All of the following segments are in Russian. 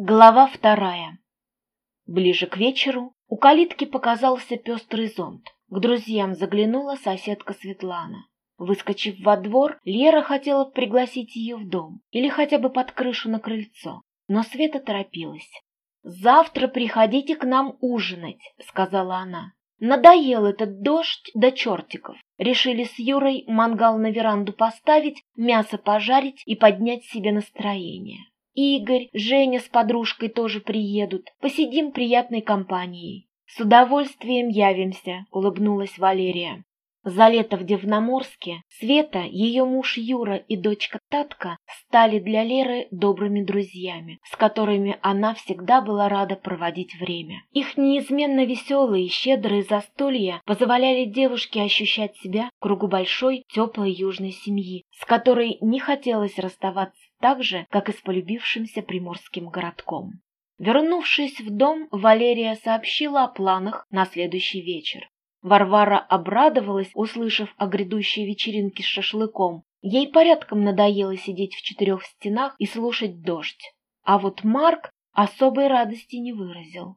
Глава вторая. Ближе к вечеру у калитки показался пестрый зонт. К друзьям заглянула соседка Светлана. Выскочив во двор, Лера хотела пригласить ее в дом или хотя бы под крышу на крыльцо, но Света торопилась. «Завтра приходите к нам ужинать», — сказала она. Надоел этот дождь до чертиков. Решили с Юрой мангал на веранду поставить, мясо пожарить и поднять себе настроение. Игорь, Женя с подружкой тоже приедут. Посидим приятной компанией. С удовольствием явимся, улыбнулась Валерия. За лето в Дивноморске Света, ее муж Юра и дочка Татка стали для Леры добрыми друзьями, с которыми она всегда была рада проводить время. Их неизменно веселые и щедрые застолья позволяли девушке ощущать себя в кругу большой, теплой южной семьи, с которой не хотелось расставаться так же, как и с полюбившимся приморским городком. Вернувшись в дом, Валерия сообщила о планах на следующий вечер. Варвара обрадовалась, услышав о грядущей вечеринке с шашлыком. Ей порядком надоело сидеть в четырех стенах и слушать дождь. А вот Марк особой радости не выразил.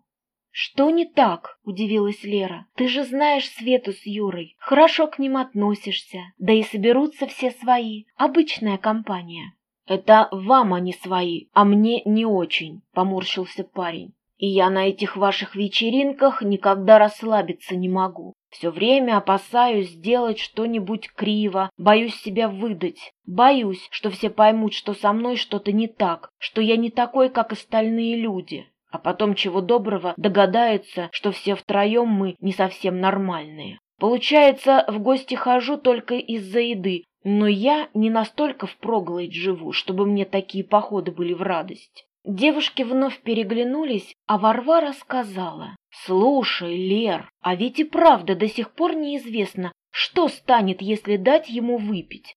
«Что не так?» – удивилась Лера. «Ты же знаешь Свету с Юрой, хорошо к ним относишься, да и соберутся все свои, обычная компания». «Это вам они свои, а мне не очень», — поморщился парень. «И я на этих ваших вечеринках никогда расслабиться не могу. Все время опасаюсь сделать что-нибудь криво, боюсь себя выдать. Боюсь, что все поймут, что со мной что-то не так, что я не такой, как остальные люди. А потом, чего доброго, догадаются, что все втроем мы не совсем нормальные. Получается, в гости хожу только из-за еды, но я не настолько впроголодь живу, чтобы мне такие походы были в радость. Девушки вновь переглянулись, а Варвара сказала, «Слушай, Лер, а ведь и правда до сих пор неизвестно, что станет, если дать ему выпить.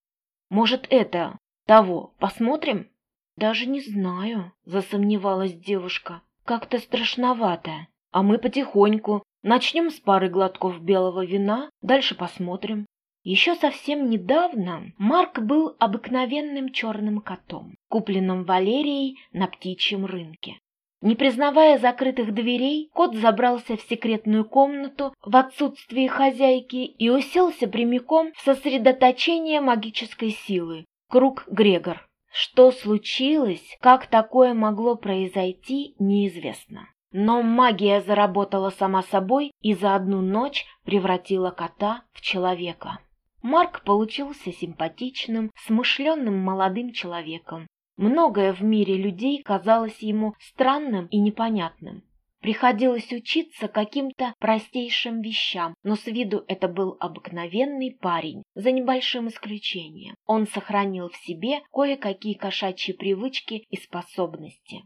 Может, это того, посмотрим?» «Даже не знаю», — засомневалась девушка, «как-то страшновато. А мы потихоньку, начнем с пары глотков белого вина, дальше посмотрим». Еще совсем недавно Марк был обыкновенным черным котом, купленным Валерией на птичьем рынке. Не признавая закрытых дверей, кот забрался в секретную комнату в отсутствие хозяйки и уселся прямиком в сосредоточение магической силы. Круг Грегор. Что случилось, как такое могло произойти, неизвестно. Но магия заработала сама собой и за одну ночь превратила кота в человека. Марк получился симпатичным, смышленным молодым человеком. Многое в мире людей казалось ему странным и непонятным. Приходилось учиться каким-то простейшим вещам, но с виду это был обыкновенный парень, за небольшим исключением. Он сохранил в себе кое-какие кошачьи привычки и способности.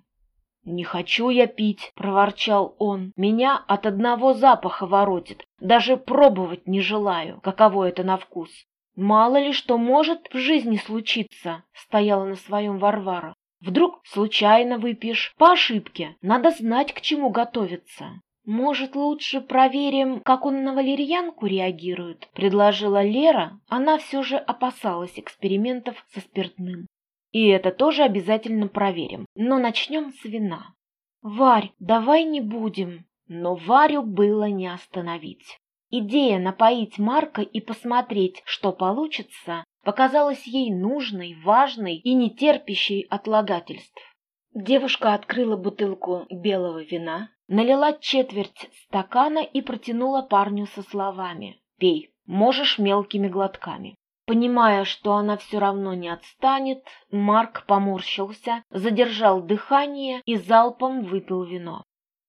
«Не хочу я пить», — проворчал он. «Меня от одного запаха воротит. Даже пробовать не желаю, каково это на вкус». «Мало ли что может в жизни случиться», — стояла на своем Варвара. «Вдруг случайно выпьешь, по ошибке. Надо знать, к чему готовиться». «Может, лучше проверим, как он на валерьянку реагирует?» — предложила Лера. Она все же опасалась экспериментов со спиртным. И это тоже обязательно проверим. Но начнем с вина. Варь, давай не будем. Но Варю было не остановить. Идея напоить Марка и посмотреть, что получится, показалась ей нужной, важной и нетерпящей отлагательств. Девушка открыла бутылку белого вина, налила четверть стакана и протянула парню со словами «Пей, можешь мелкими глотками». Понимая, что она все равно не отстанет, Марк поморщился, задержал дыхание и залпом выпил вино.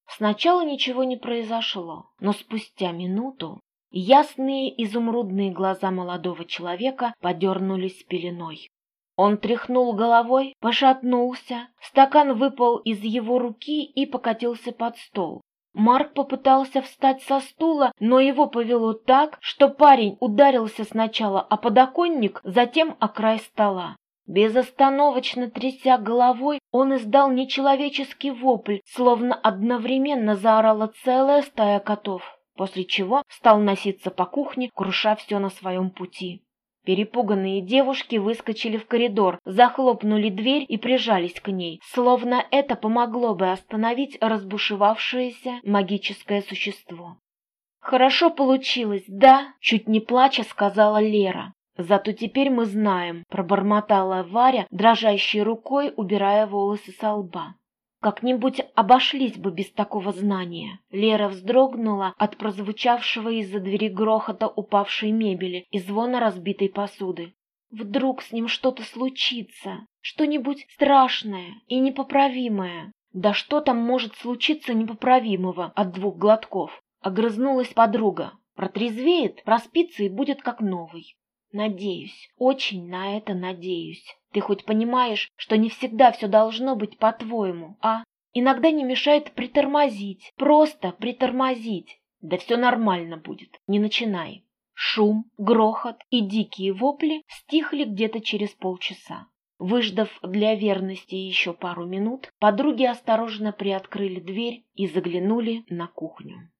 Сначала ничего не произошло, но спустя минуту ясные изумрудные глаза молодого человека подернулись пеленой. Он тряхнул головой, пошатнулся, стакан выпал из его руки и покатился под стол. Марк попытался встать со стула, но его повело так, что парень ударился сначала о подоконник, затем о край стола. Безостановочно тряся головой, он издал нечеловеческий вопль, словно одновременно заорала целая стая котов, после чего стал носиться по кухне, круша все на своем пути. Перепуганные девушки выскочили в коридор, захлопнули дверь и прижались к ней, словно это помогло бы остановить разбушевавшееся магическое существо. «Хорошо получилось, да?» — чуть не плача сказала Лера. «Зато теперь мы знаем», — пробормотала Варя, дрожащей рукой убирая волосы со лба. Как-нибудь обошлись бы без такого знания. Лера вздрогнула от прозвучавшего из-за двери грохота упавшей мебели и звона разбитой посуды. Вдруг с ним что-то случится, что-нибудь страшное и непоправимое. Да что там может случиться непоправимого от двух глотков? Огрызнулась подруга. Протрезвеет, проспится и будет как новый. Надеюсь, очень на это надеюсь. Ты хоть понимаешь, что не всегда все должно быть по-твоему, а? Иногда не мешает притормозить, просто притормозить. Да все нормально будет, не начинай. Шум, грохот и дикие вопли стихли где-то через полчаса. Выждав для верности еще пару минут, подруги осторожно приоткрыли дверь и заглянули на кухню.